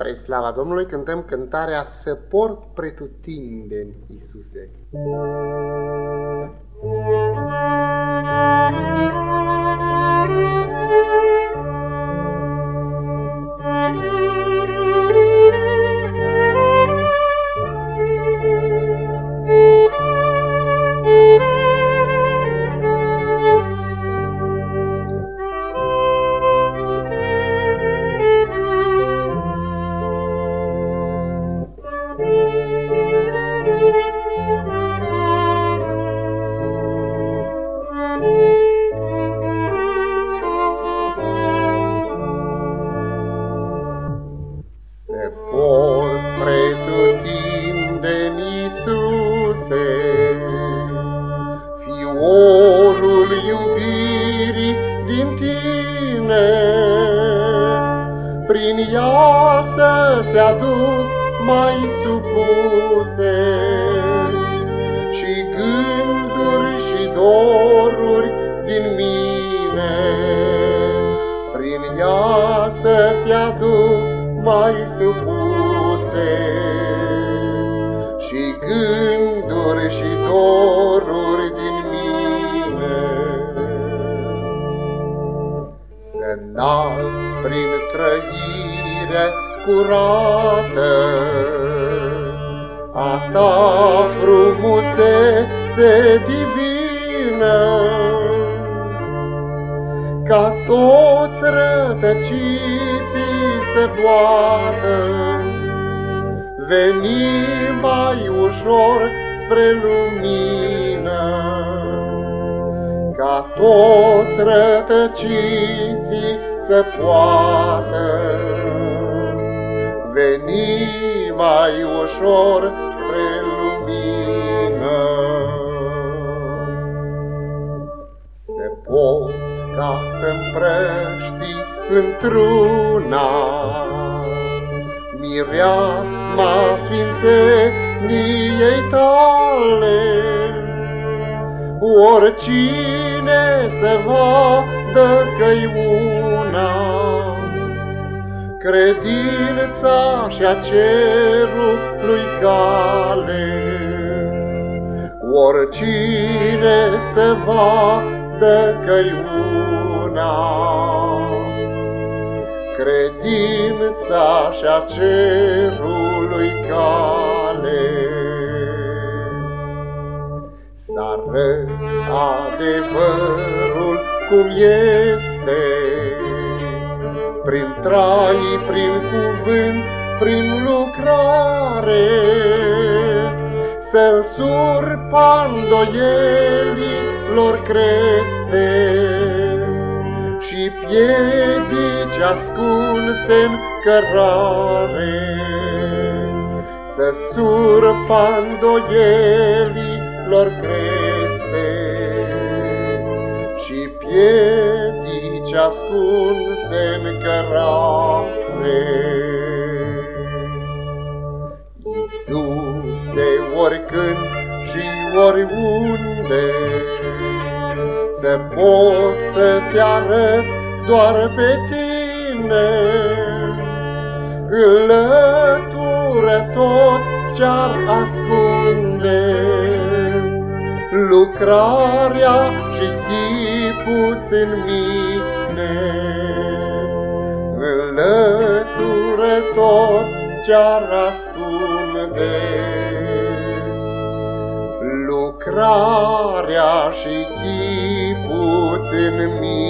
Spre slava Domnului cântăm cântarea Să port pretutindeni, Iisuse. Prin ea să-ți aduc mai supuse și gânduri și doruri din mine. Prin ea să-ți aduc mai supuse și gânduri și doruri Să prin trăire curată. A ta frumusețe divină, ca toți rătăciții să poată veni mai ușor spre lumină, ca toți rătăciții să poată veni mai ușor spre lumină. Se pot ca să-mprăști într-una mireasma sfințeniei tale, oricine se vadă că-i una, credința și-a cerului cale. Oricine se vadă că-i una, credința și-a cerului cale. Dar adevărul cum este, prin trai, prin cuvânt, prin lucrare, să surpa lor creste. Și piedici ascunse în cărare, să surpa lor creste. Și piedici ascunse-n cărare. Iisuse, oricând și oriunde, să pot să te arăt doar pe tine, înlătură tot ce-ar ascunde lucrarea și chipuți în mine înlătură tot ce-ar ascunde. Lucrarea și chipul în mine,